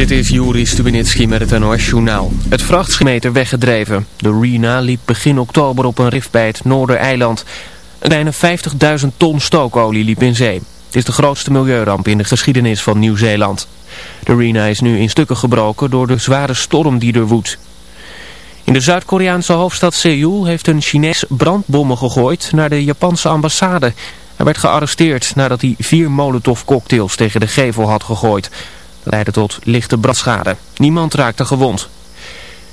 Dit is Juri Stubenitski met het NOS-journaal. Het vrachtschemeter weggedreven. De Rena liep begin oktober op een rift bij het Noordereiland. Een kleine 50.000 ton stookolie liep in zee. Het is de grootste milieuramp in de geschiedenis van Nieuw-Zeeland. De Rena is nu in stukken gebroken door de zware storm die er woedt. In de Zuid-Koreaanse hoofdstad Seoul heeft een Chinees brandbommen gegooid naar de Japanse ambassade. Hij werd gearresteerd nadat hij vier molotovcocktails tegen de gevel had gegooid leidde tot lichte brandschade. Niemand raakte gewond.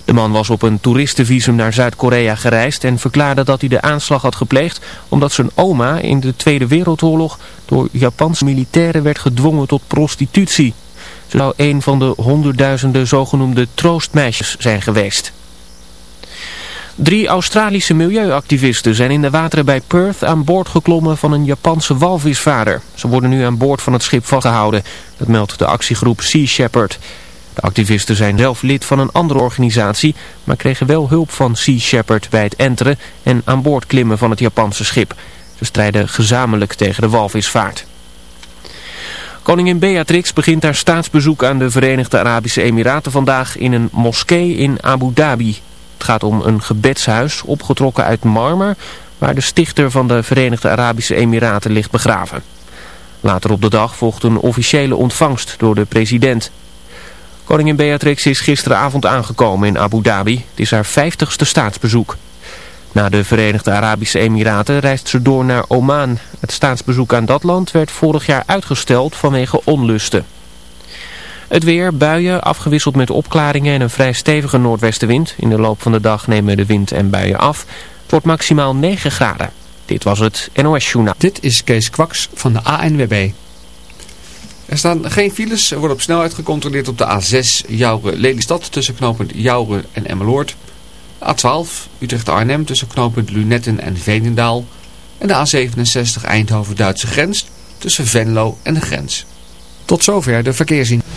De man was op een toeristenvisum naar Zuid-Korea gereisd en verklaarde dat hij de aanslag had gepleegd omdat zijn oma in de Tweede Wereldoorlog door Japanse militairen werd gedwongen tot prostitutie. Ze zou een van de honderdduizenden zogenoemde troostmeisjes zijn geweest. Drie Australische milieuactivisten zijn in de wateren bij Perth aan boord geklommen van een Japanse walvisvader. Ze worden nu aan boord van het schip vastgehouden. Dat meldt de actiegroep Sea Shepherd. De activisten zijn zelf lid van een andere organisatie, maar kregen wel hulp van Sea Shepherd bij het enteren en aan boord klimmen van het Japanse schip. Ze strijden gezamenlijk tegen de walvisvaart. Koningin Beatrix begint haar staatsbezoek aan de Verenigde Arabische Emiraten vandaag in een moskee in Abu Dhabi. Het gaat om een gebedshuis opgetrokken uit marmer waar de stichter van de Verenigde Arabische Emiraten ligt begraven. Later op de dag volgt een officiële ontvangst door de president. Koningin Beatrix is gisteravond aangekomen in Abu Dhabi. Het is haar vijftigste staatsbezoek. Na de Verenigde Arabische Emiraten reist ze door naar Oman. Het staatsbezoek aan dat land werd vorig jaar uitgesteld vanwege onlusten. Het weer, buien, afgewisseld met opklaringen en een vrij stevige noordwestenwind. In de loop van de dag nemen de wind en buien af. Het wordt maximaal 9 graden. Dit was het NOS Journaal. Dit is Kees Kwaks van de ANWB. Er staan geen files. Er wordt op snelheid gecontroleerd op de A6 Jouren-Lelystad tussen knooppunt Jouren en Emmeloord. A12 Utrecht-Arnhem tussen knooppunt Lunetten en Veenendaal. En de A67 Eindhoven-Duitse grens tussen Venlo en de grens. Tot zover de verkeerszien.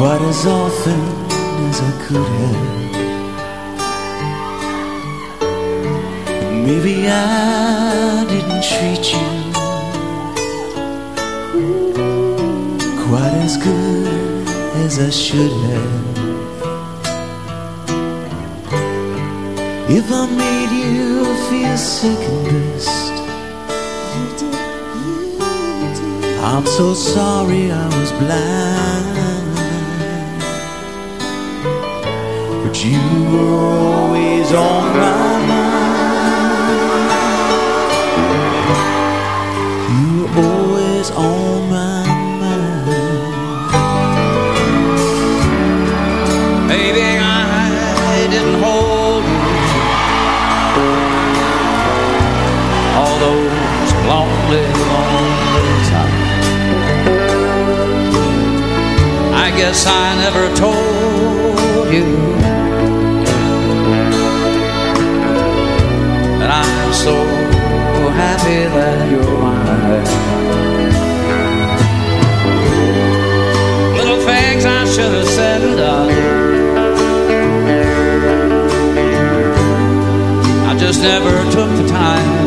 Quite as often as I could have. Maybe I didn't treat you quite as good as I should have. If I made you feel second best, I'm so sorry I was blind. you were always on my mind. You were always on my mind. Maybe I didn't hold all those lonely, lonely times. I guess I never told you happy that you're mine. Little things I should have said and done. I just never took the time.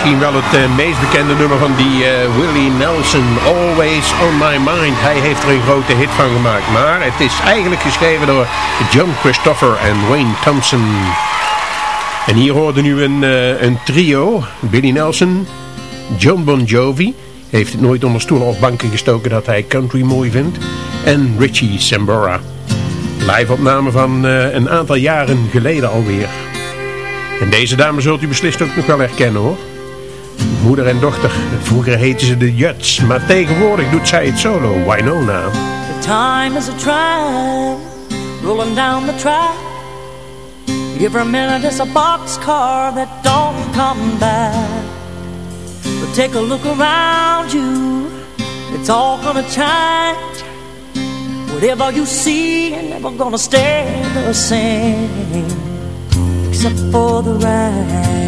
Het uh, meest bekende nummer van die uh, Willie Nelson, Always On My Mind. Hij heeft er een grote hit van gemaakt, maar het is eigenlijk geschreven door John Christopher en Wayne Thompson. En hier hoorde nu een, uh, een trio, Billy Nelson, John Bon Jovi, heeft het nooit onder stoelen of banken gestoken dat hij country mooi vindt, en Richie Sambora. Live opname van een aantal jaren geleden alweer. En deze dame zult u beslist ook nog wel herkennen hoor moeder en dochter. Vroeger heten ze de Juts, maar tegenwoordig doet zij het solo, Winona. The time is a train, rolling down the track. Every minute is a boxcar that don't come back. But take a look around you, it's all gonna change. Whatever you see ain't never gonna stay the same. Except for the rain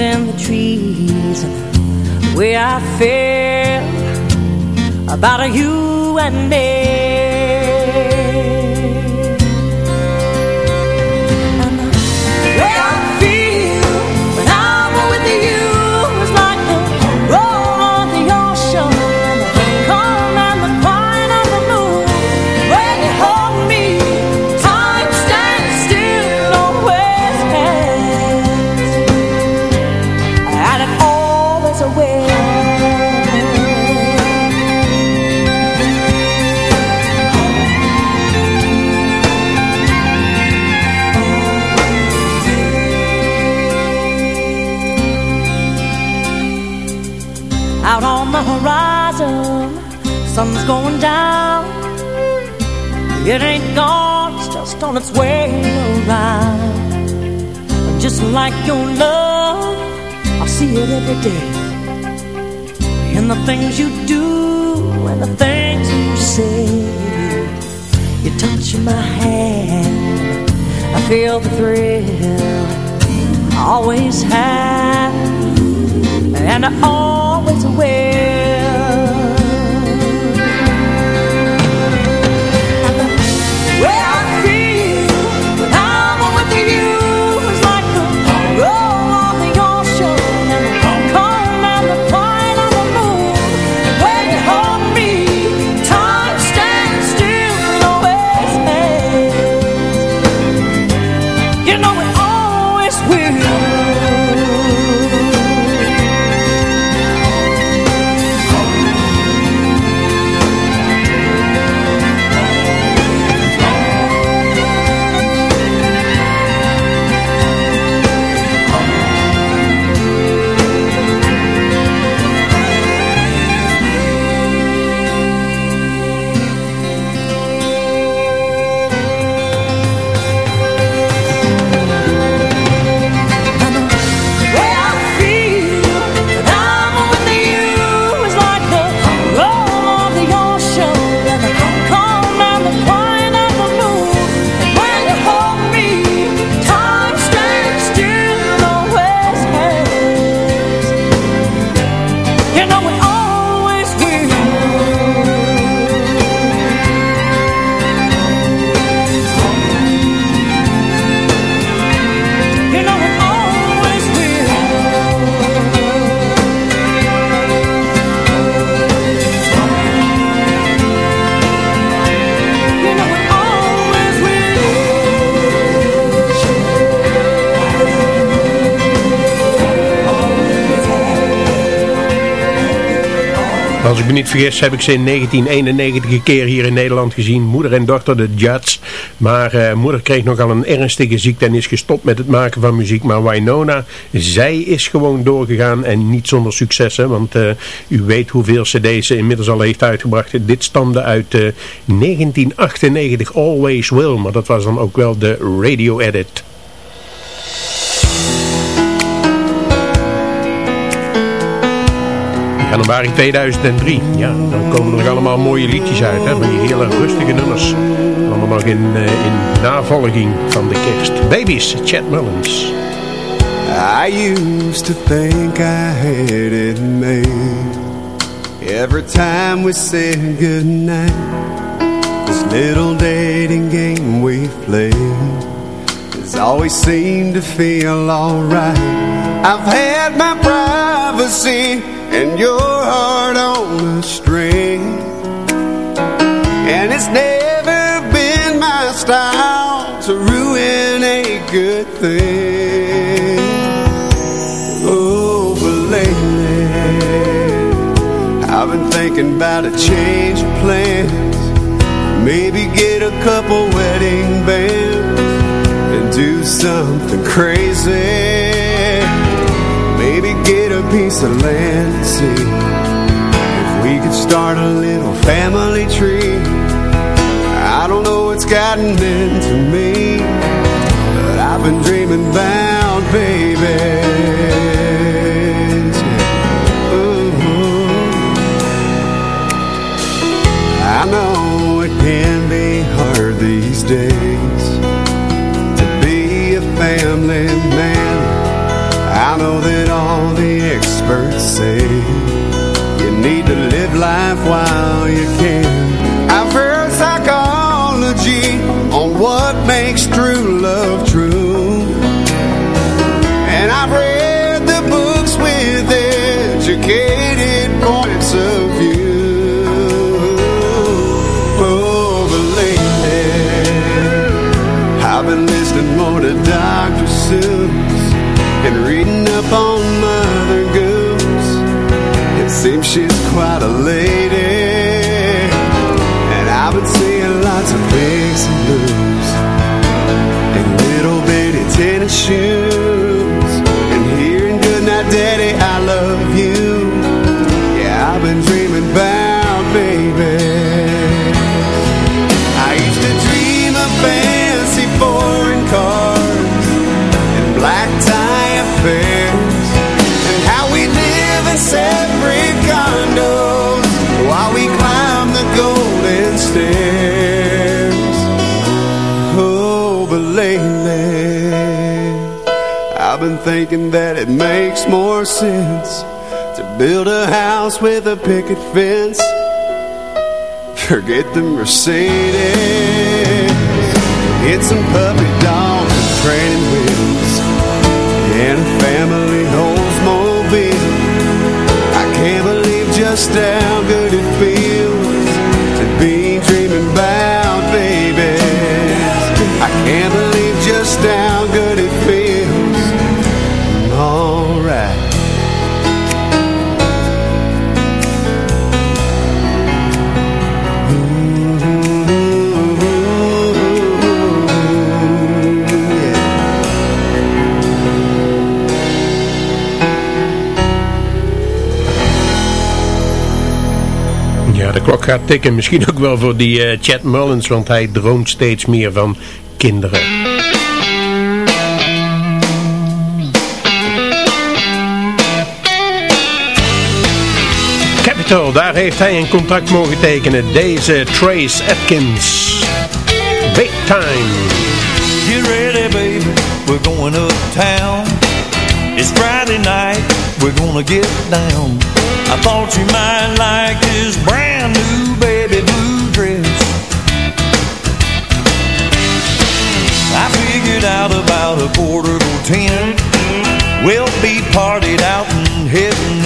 in the trees way I feel about you and me sun's going down. It ain't gone, it's just on its way around. Just like your love, I see it every day. In the things you do and the things you say. You touch my hand, I feel the thrill. I always have, and I always will. Ik me niet vergis heb ik ze in 1991 een keer hier in Nederland gezien. Moeder en dochter, de Judds. Maar eh, moeder kreeg nogal een ernstige ziekte en is gestopt met het maken van muziek. Maar Winona, zij is gewoon doorgegaan en niet zonder succes. Want eh, u weet hoeveel ze inmiddels al heeft uitgebracht. Dit stamde uit eh, 1998, Always Will. Maar dat was dan ook wel de radio edit. Januari 2003. Ja, dan komen er allemaal mooie liedjes uit. Hè, van die hele rustige nummers. Allemaal nog in, eh, in navolging van de kerst. Babies, Chad Mullins. I used to think I had it made Every time we said goodnight This little dating game we played Has always seemed to feel alright I've had my privacy And your heart on a string. And it's never been my style To ruin a good thing. Oh, but lately I've been thinking about a change of plans. Maybe get a couple wedding bands And do something crazy piece of land and see. If we could start a little family tree I don't know what's gotten into me But I've been dreaming about she's quite a lady. And I've been seeing lots of pigs and blues And little bitty tennis shoes thinking that it makes more sense To build a house with a picket fence. Forget the Mercedes. Get some puppy klok gaat tikken. Misschien ook wel voor die uh, Chad Mullins, want hij droomt steeds meer van kinderen. Capitol, daar heeft hij een contract mogen tekenen. Deze Trace Atkins. Big time. Get ready baby, we're going uptown. It's Friday night, we're gonna get down. I thought you might like this brand new baby blue dress. I figured out about a quarter to ten. We'll be partied out in heaven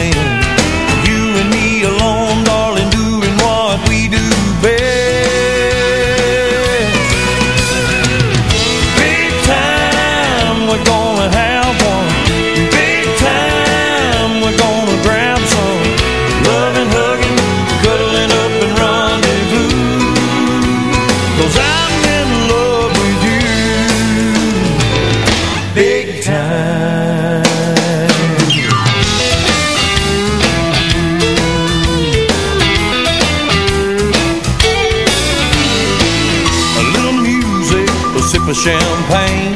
of champagne.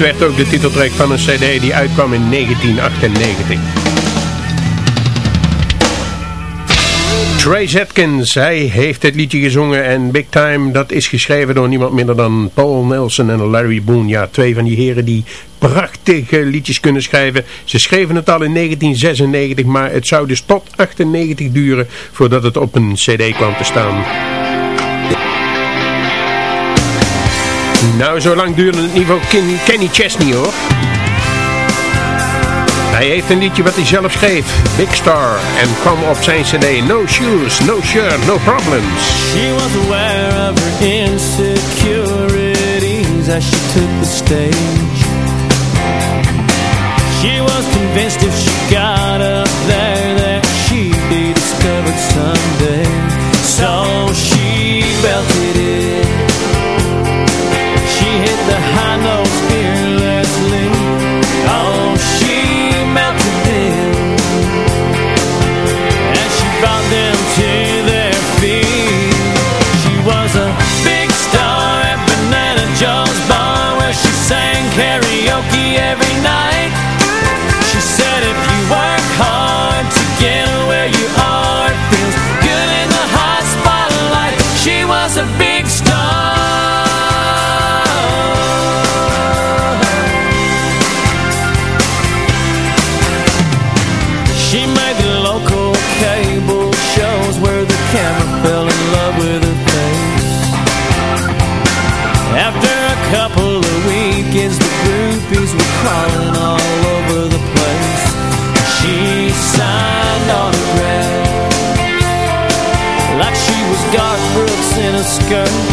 Werd ook de titeltrack van een cd die uitkwam in 1998. Trace Atkins, hij heeft het liedje gezongen en Big Time, dat is geschreven door niemand minder dan Paul Nelson en Larry Boone. Ja, twee van die heren die prachtige liedjes kunnen schrijven. Ze schreven het al in 1996, maar het zou dus tot 98 duren voordat het op een cd kwam te staan. Nou, zo lang duurde het niveau Ken- Kenny Chesney hoor. Hij heeft een liedje wat hij zelf schreef, Big Star, en kwam op zijn cd No Shoes, No Shirt, No Problems. She was aware of her insecurities as she took the stage. She was convinced if she got up karaoke every night. maken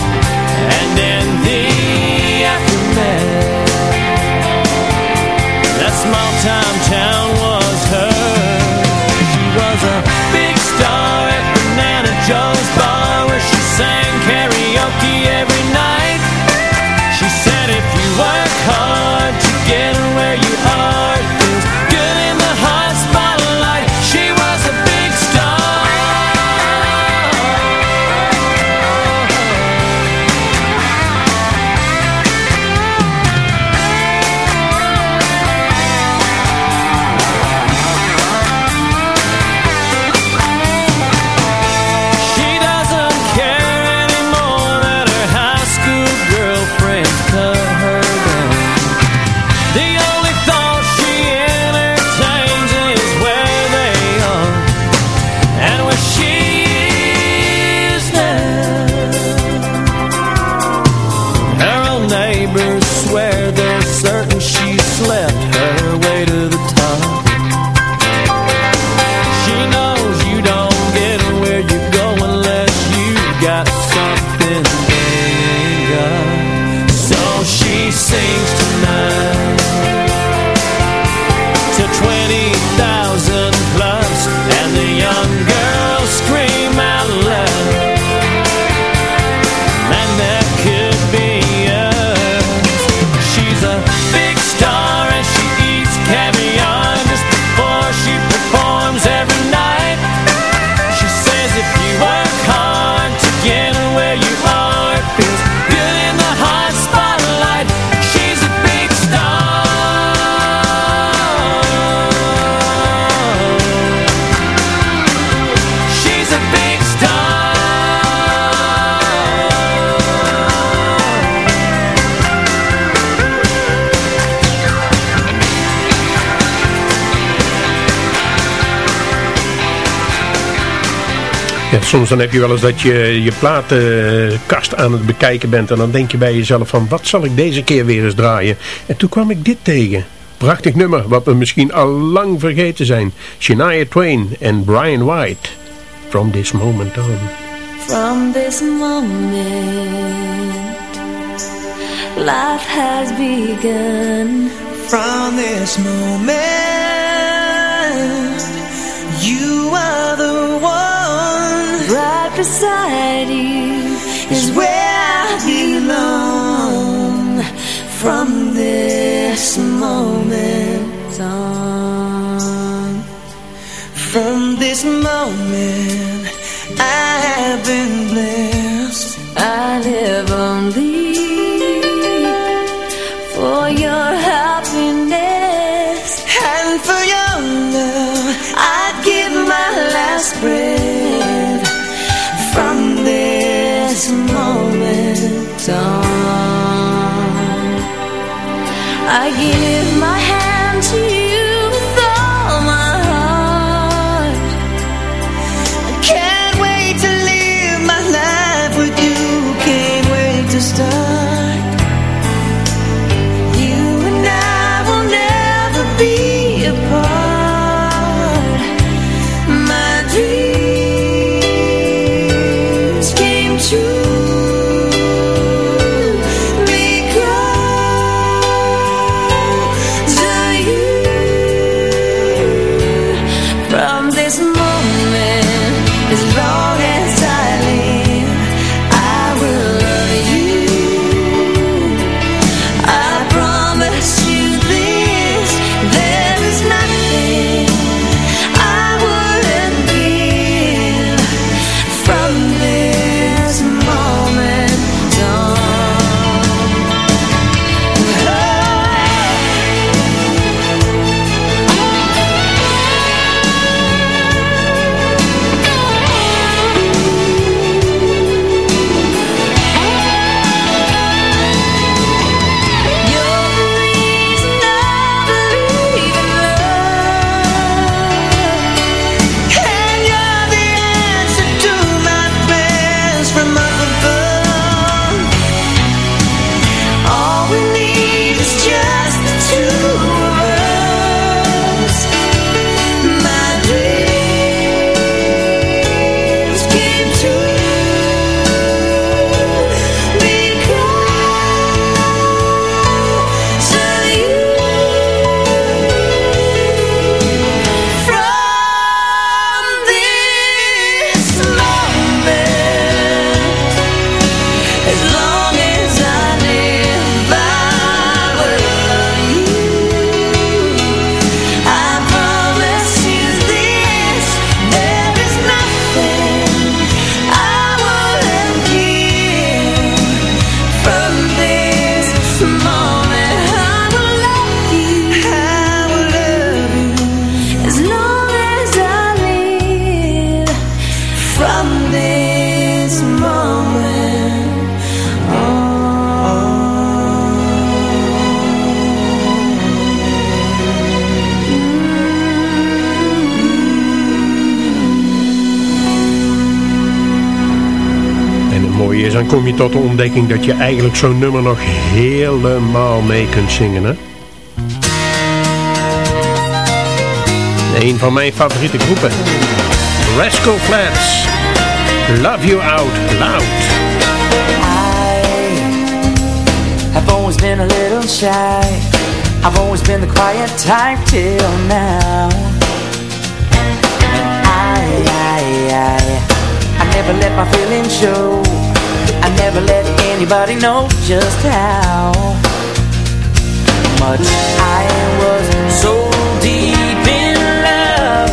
soms dan heb je wel eens dat je je platenkast aan het bekijken bent. En dan denk je bij jezelf van wat zal ik deze keer weer eens draaien. En toen kwam ik dit tegen. Prachtig nummer wat we misschien al lang vergeten zijn. Shania Twain en Brian White. From this moment on. From this moment. Life has begun. From this moment. beside you is where I belong from this moment on. From this moment, I have been blessed. I live on the song. I give my tot de ontdekking dat je eigenlijk zo'n nummer nog helemaal mee kunt zingen, hè? Een van mijn favoriete groepen. Rascal Flats. Love You Out Loud. I've always been a little shy I've always been the quiet type till now I, I, I I never let my feelings show I never let anybody know just how Much I was so deep in love.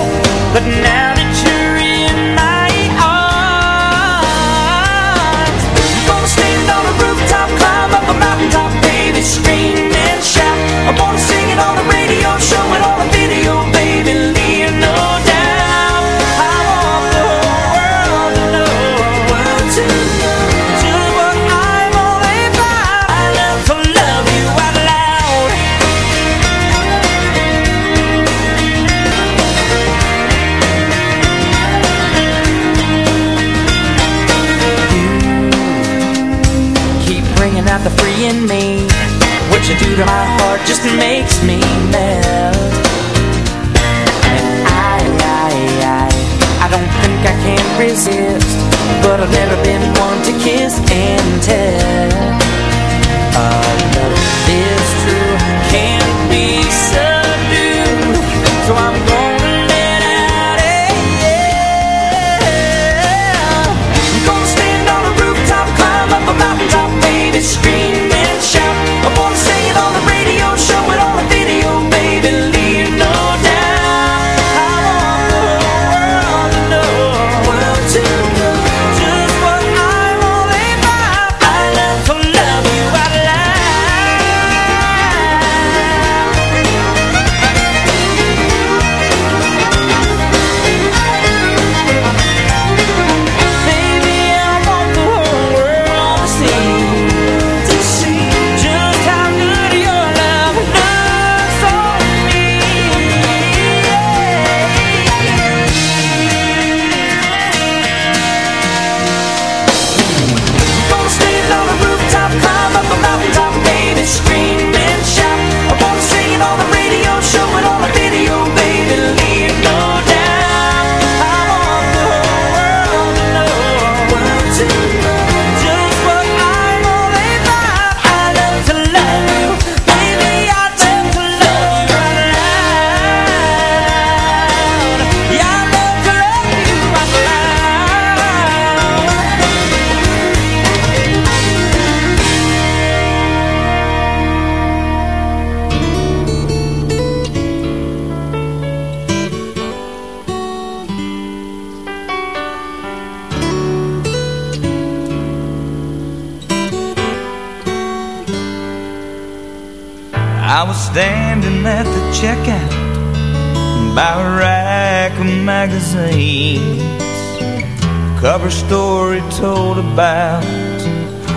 But now about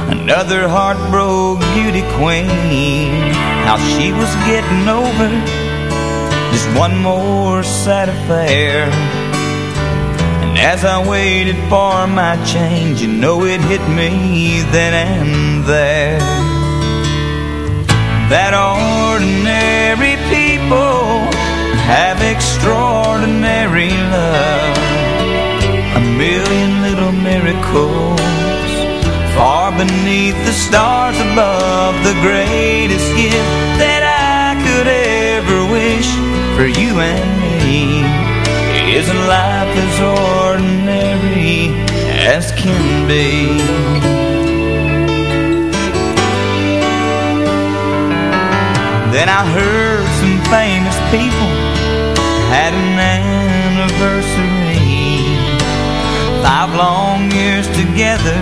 another heartbroken beauty queen. How she was getting over just one more sad affair. And as I waited for my change, you know it hit me then and there that ordinary people have extraordinary love. A million little miracles far beneath the stars above. The greatest gift that I could ever wish for you and me is a life as ordinary as can be. Then I heard some famous people had an anniversary. Five long years together,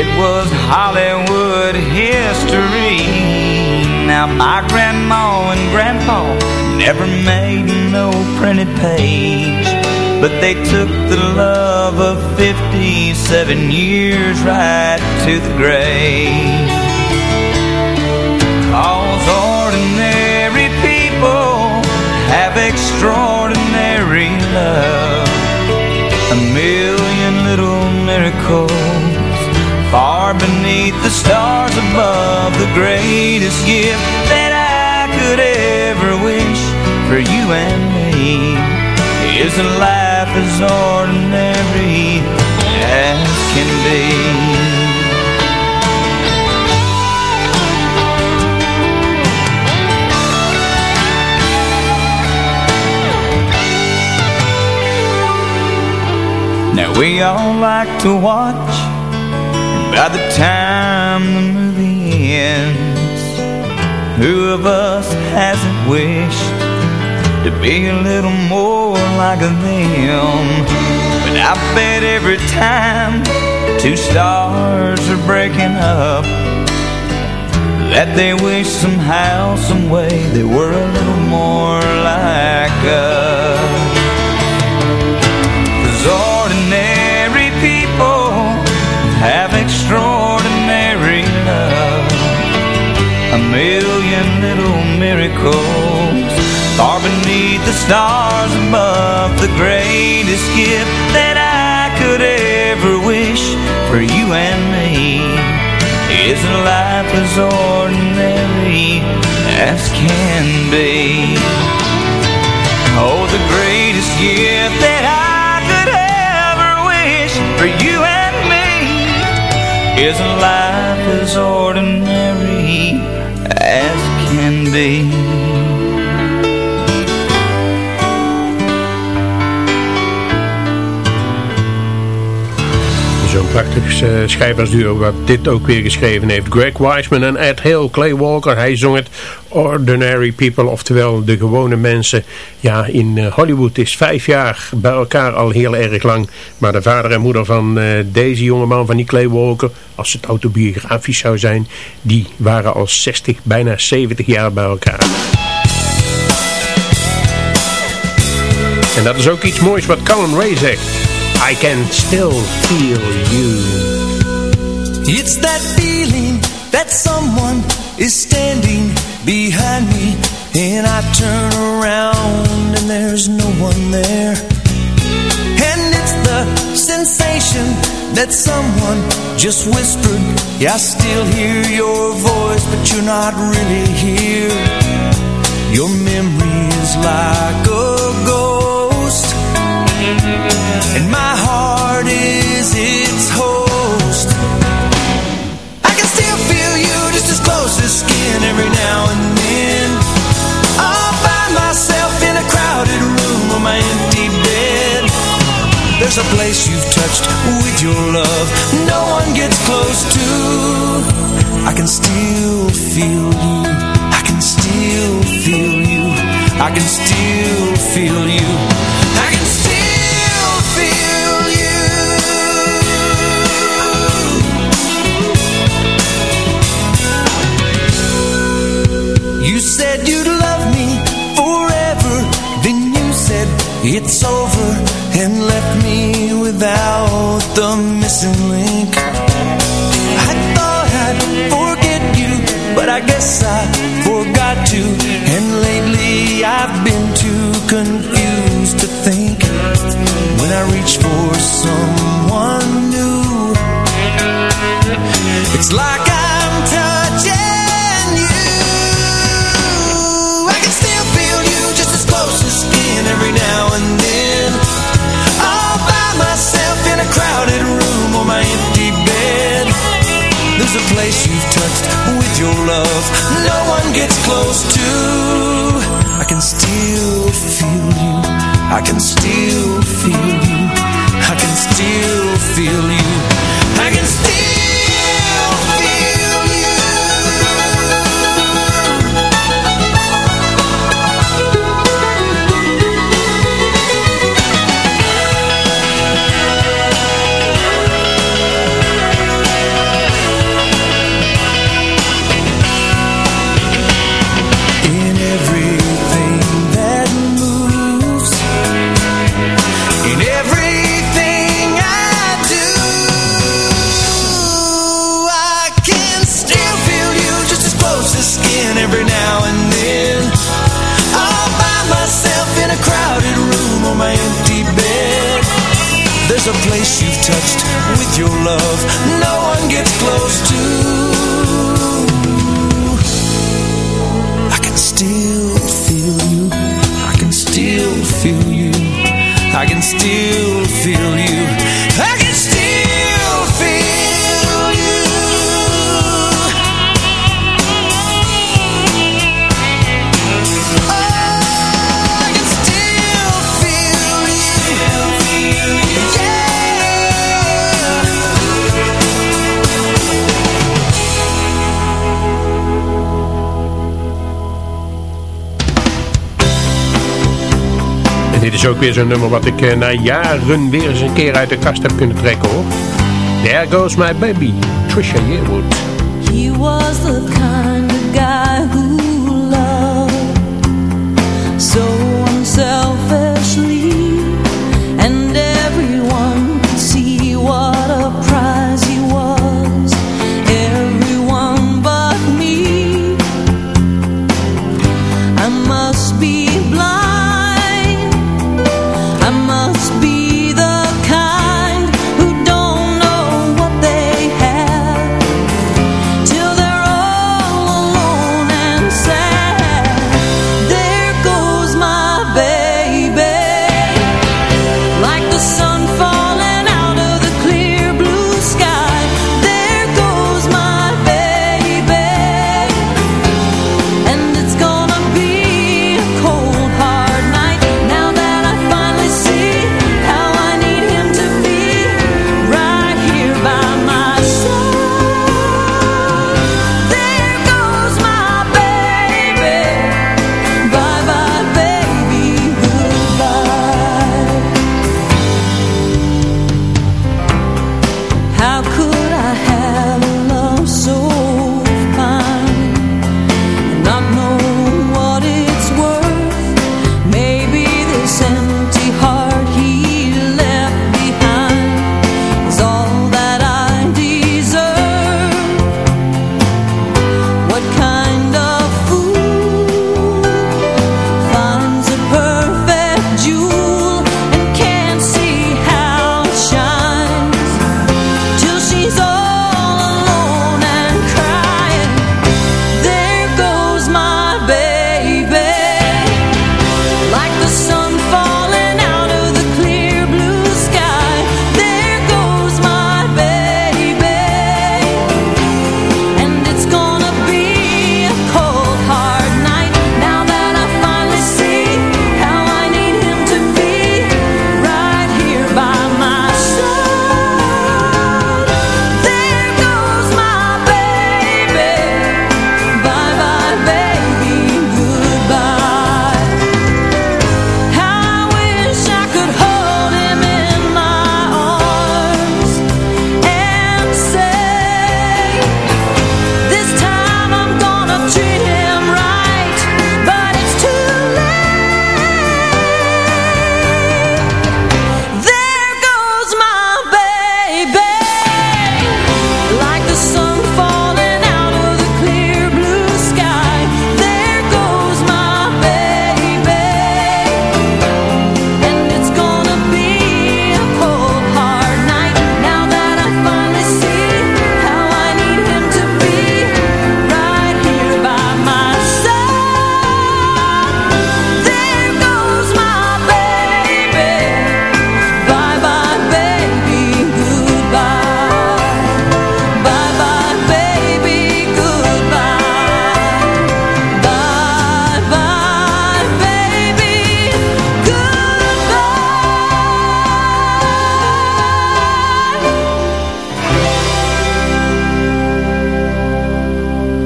it was Hollywood history. Now my grandma and grandpa never made no printed page. But they took the love of 57 years right to the grave. Cause ordinary people have extraordinary love. A million little miracles far beneath the stars above. The greatest gift that I could ever wish for you and me is a life as ordinary as can be. Now we all like to watch by the time the movie ends Who of us hasn't wished To be a little more like them? But I bet every time Two stars are breaking up That they wish somehow, someway They were a little more like us million little miracles far beneath the stars above. The greatest gift that I could ever wish for you and me is a life as ordinary as can be. Oh, the greatest gift that I could ever wish for you and me is a life as ordinary be. Zo'n prachtig uh, schrijversduo wat dit ook weer geschreven heeft. Greg Wiseman en Ed Hill, Clay Walker. Hij zong het Ordinary People, oftewel de gewone mensen. Ja, in uh, Hollywood is vijf jaar bij elkaar al heel erg lang. Maar de vader en moeder van uh, deze jongeman, van die Clay Walker, als het autobiografisch zou zijn, die waren al 60, bijna 70 jaar bij elkaar. En dat is ook iets moois wat Colin Ray zegt. I can still feel you. It's that feeling that someone is standing behind me and I turn around and there's no one there. And it's the sensation that someone just whispered, yeah, I still hear your voice, but you're not really here. Your memory is like a ghost and my heart is There's a place you've touched with your love, no one gets close to. I can still feel you. I can still feel you. I can still feel you. I can still feel you. You said you'd love me forever. Then you said it's over and left me without the missing link. I thought I'd forget you, but I guess I forgot to. And lately I've been too confused to think when I reach for someone new. It's like love no one gets close to. I can still feel you. I can still feel you. I can still feel you. Still feel you. Is ook weer zo'n nummer wat ik eh, na jaren weer eens een keer uit de kast heb kunnen trekken hoor. There Goes My Baby, Trisha Yearwood. He was the kind of guy who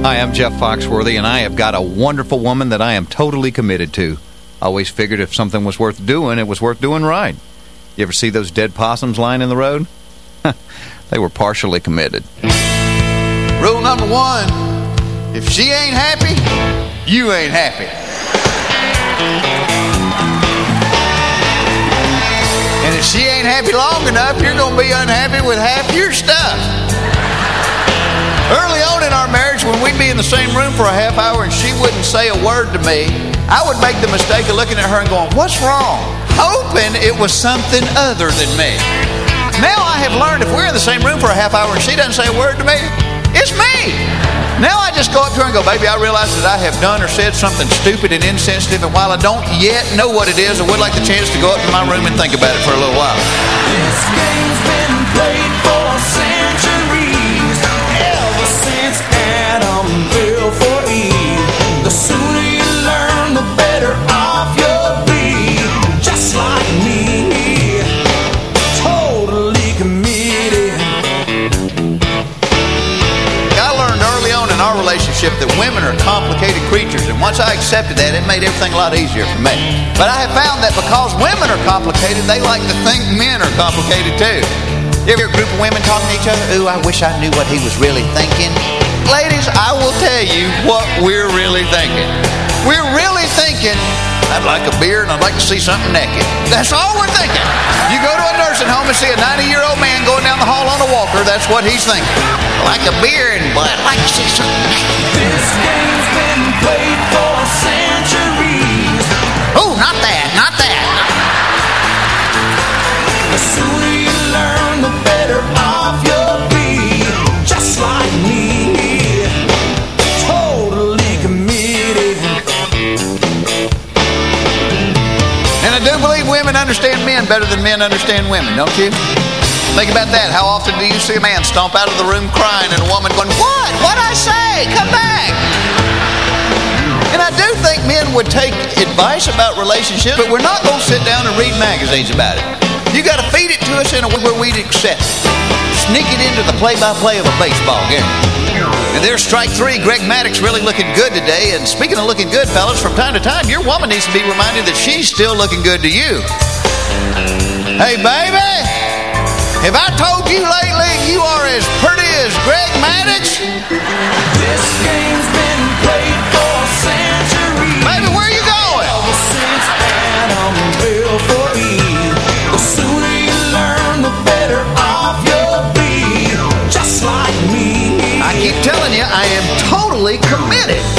Hi, I'm Jeff Foxworthy, and I have got a wonderful woman that I am totally committed to. I always figured if something was worth doing, it was worth doing right. You ever see those dead possums lying in the road? they were partially committed. Rule number one if she ain't happy, you ain't happy. And if she ain't happy long enough, you're going to be unhappy with half your stuff. Early on in our marriage, when we'd be in the same room for a half hour and she wouldn't say a word to me, I would make the mistake of looking at her and going, What's wrong? Hoping it was something other than me. Now I have learned if we're in the same room for a half hour and she doesn't say a word to me, it's me. Now I just go up to her and go, baby, I realize that I have done or said something stupid and insensitive, and while I don't yet know what it is, I would like the chance to go up to my room and think about it for a little while. This game's been played for relationship that women are complicated creatures, and once I accepted that, it made everything a lot easier for me. But I have found that because women are complicated, they like to think men are complicated too. You hear a group of women talking to each other? Ooh, I wish I knew what he was really thinking. Ladies, I will tell you what we're really thinking. We're really I'd like a beer and I'd like to see something naked. That's all we're thinking. You go to a nursing home and see a 90-year-old man going down the hall on a walker, that's what he's thinking. I like a beer and but I'd like to see something naked. This game's been played for centuries. Oh, not that, not that. The sooner you learn, the better understand men better than men understand women, don't you? Think about that. How often do you see a man stomp out of the room crying and a woman going, What? What'd I say? Come back. And I do think men would take advice about relationships, but we're not going to sit down and read magazines about it. You got to feed it to us in a way where we'd accept it. Sneak it into the play-by-play of a baseball game. And there's strike three. Greg Maddux really looking good today. And speaking of looking good, fellas, from time to time, your woman needs to be reminded that she's still looking good to you. Hey, baby, have I told you lately you are as pretty as Greg Maddux? This game's been played for centuries. Baby, where you going? Ever since Adam fell for Eve. The sooner you learn, the better off you'll be. Just like me. I keep telling you, I am totally committed.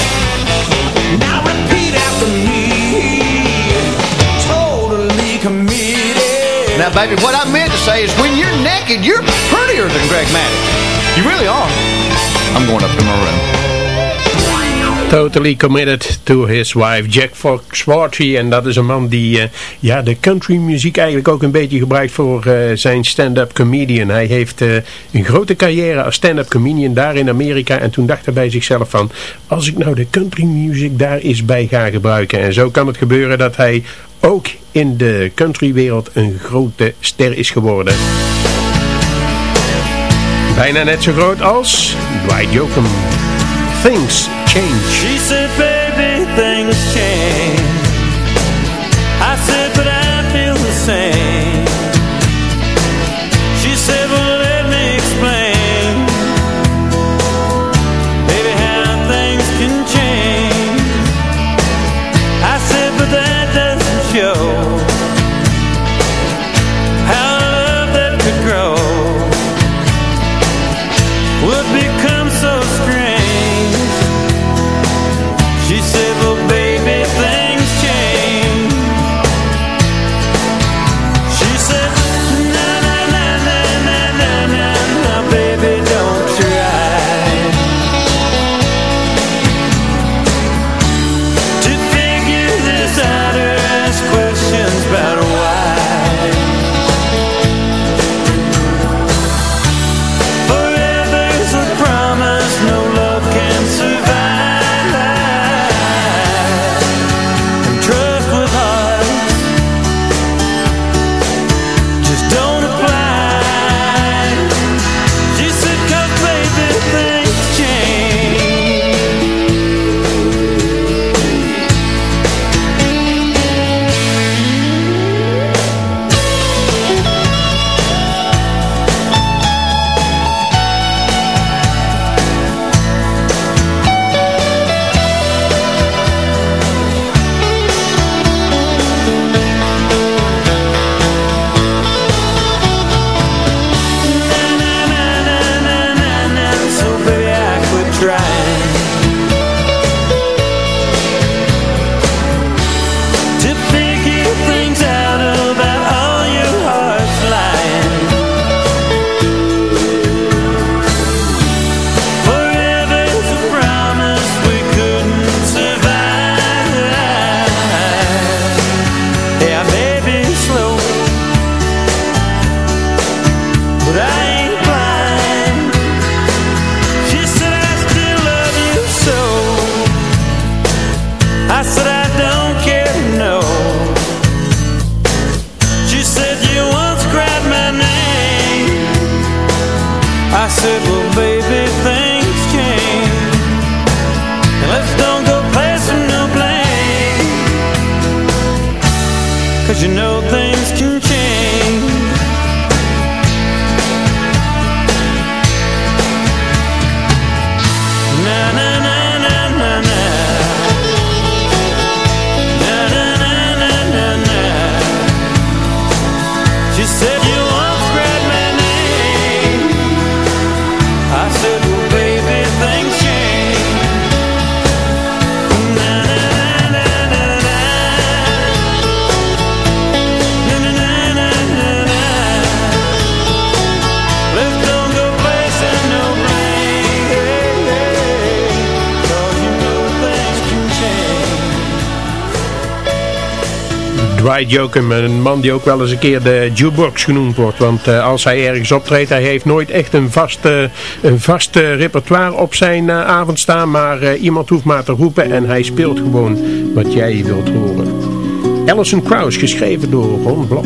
Baby, what I meant to say is when you're naked, you're prettier than Greg Maddox. You really are. I'm going up to my room. Totally committed to his wife, Jack Foxworthy. En dat is een man die eh, ja, de country muziek eigenlijk ook een beetje gebruikt voor eh, zijn stand-up comedian. Hij heeft eh, een grote carrière als stand-up comedian daar in Amerika. En toen dacht hij bij zichzelf van, als ik nou de country muziek daar eens bij ga gebruiken. En zo kan het gebeuren dat hij ook in de countrywereld een grote ster is geworden. Bijna net zo groot als Dwight Yoakam. Things change. Said, things change. Een man die ook wel eens een keer de jukebox genoemd wordt. Want uh, als hij ergens optreedt, hij heeft nooit echt een vast, een vast repertoire op zijn avond staan. Maar iemand hoeft maar te roepen en hij speelt gewoon wat jij wilt horen. Alison Krauss, geschreven door Ron Blok.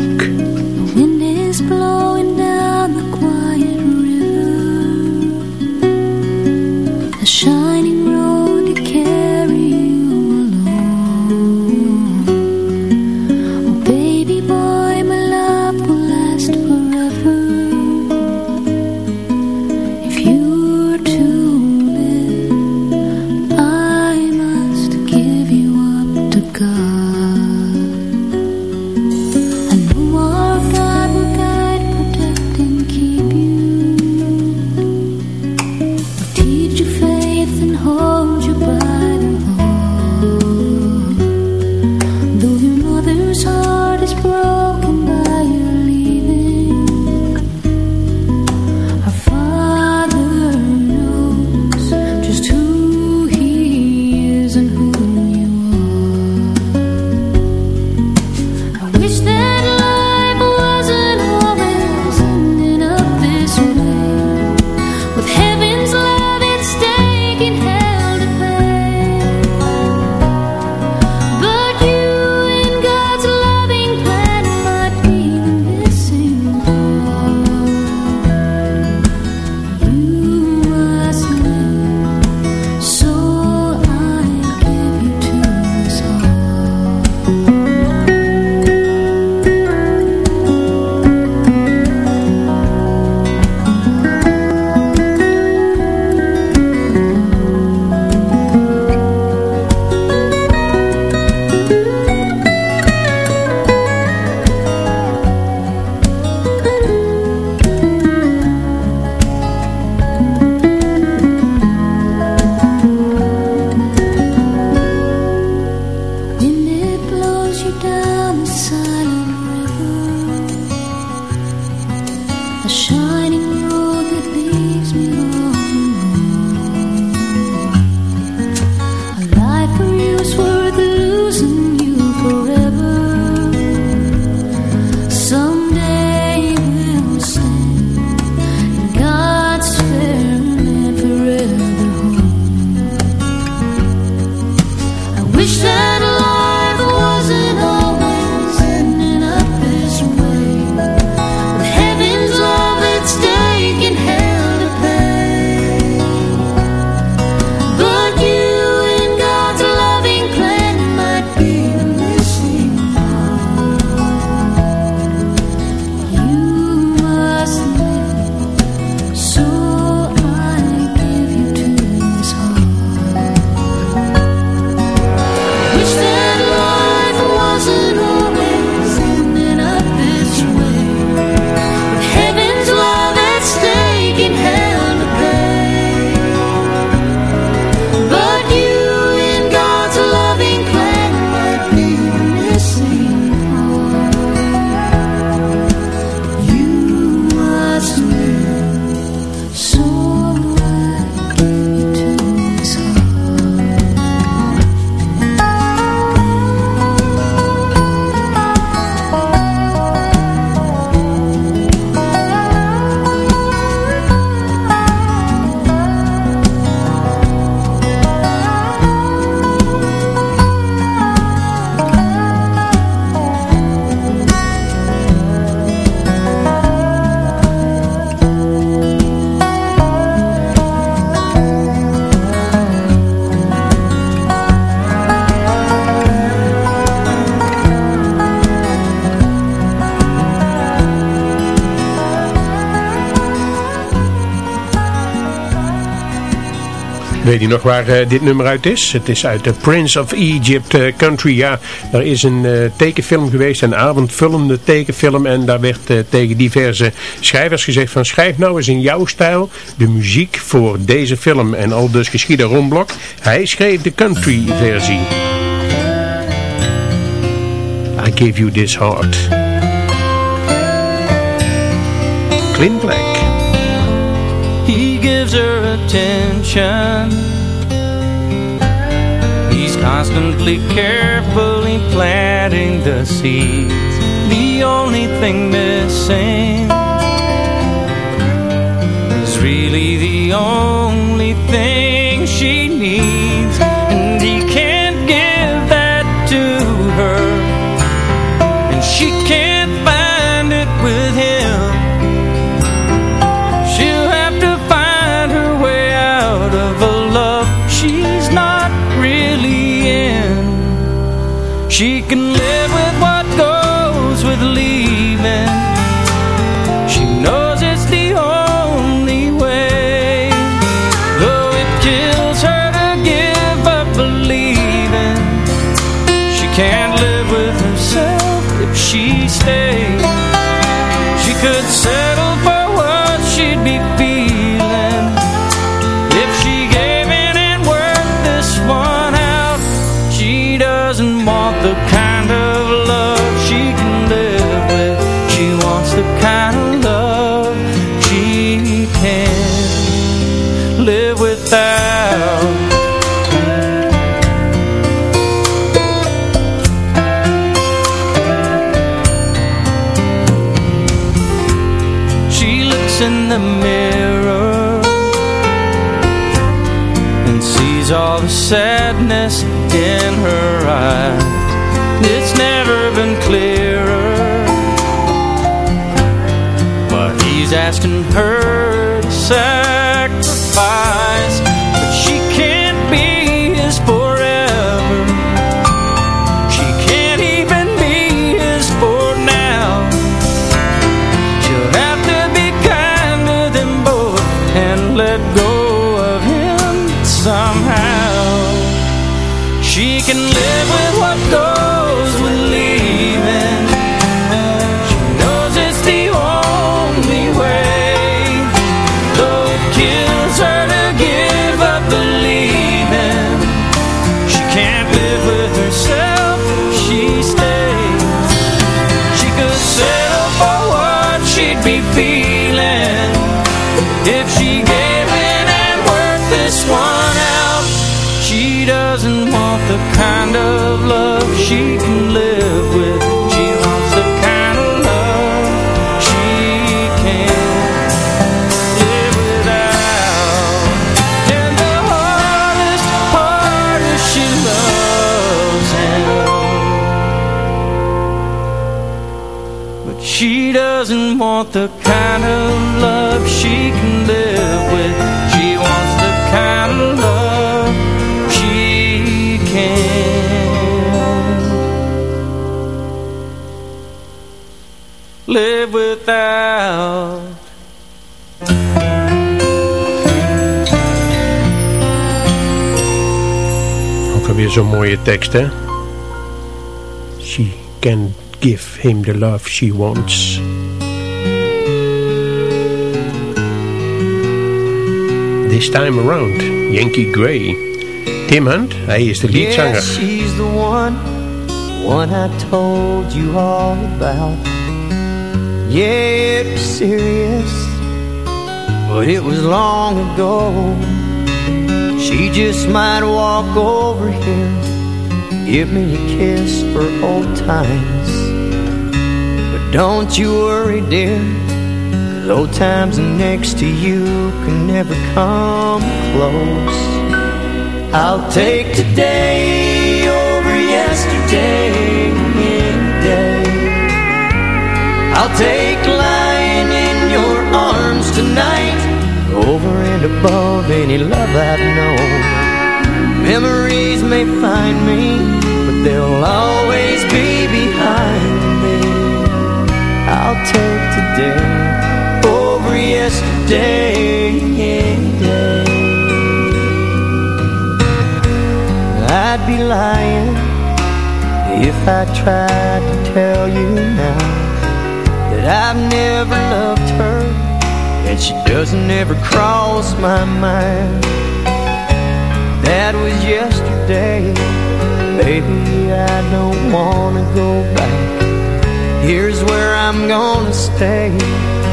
Weet je nog waar eh, dit nummer uit is? Het is uit de Prince of Egypt eh, Country. Ja, er is een eh, tekenfilm geweest, een avondvullende tekenfilm. En daar werd tegen diverse schrijvers gezegd van schrijf nou eens in jouw stijl de muziek voor deze film. En al dus geschiedde Ron Blok. Hij schreef de country versie. I give you this heart. Clint Black. Gives her attention. He's constantly carefully planting the seeds, the only thing missing is really the only thing can live Zo'n mooie tekst, hè? She can give him the love she wants. This time around, Yankee Grey. Tim Hunt, hij is de leadzanger. Yes, she's the one, one I told you all about. Yeah, it was serious, but it was long ago. She just might walk over here, give me a kiss for old times. But don't you worry, dear, 'cause old times next to you can never come close. I'll take today over yesterday day. I'll take lying in your arms tonight and above any love I've known. Memories may find me, but they'll always be behind me. I'll take today over yesterday. I'd be lying if I tried to tell you now that I've never loved and she doesn't ever cross my mind. That was yesterday. Baby, I don't wanna go back. Here's where I'm gonna stay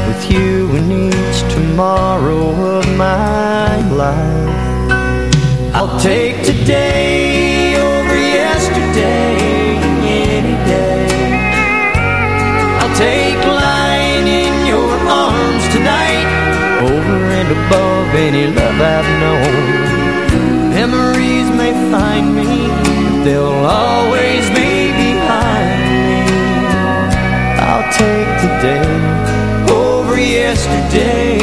With you in each tomorrow of my life. I'll take today over yesterday any day. I'll take love I've known. Memories may find me, they'll always be behind me. I'll take today over yesterday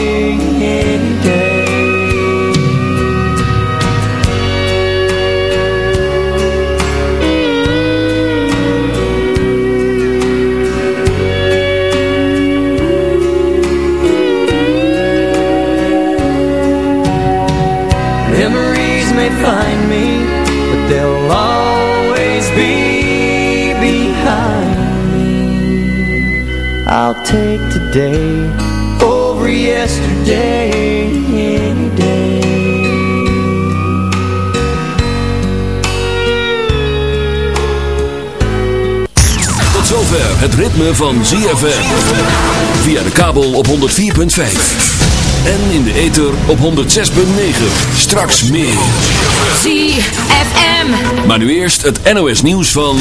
I'll take today over yesterday any day. Tot zover het ritme van ZFM. Via de kabel op 104.5. En in de ether op 106.9. Straks meer. ZFM. Maar nu eerst het NOS nieuws van...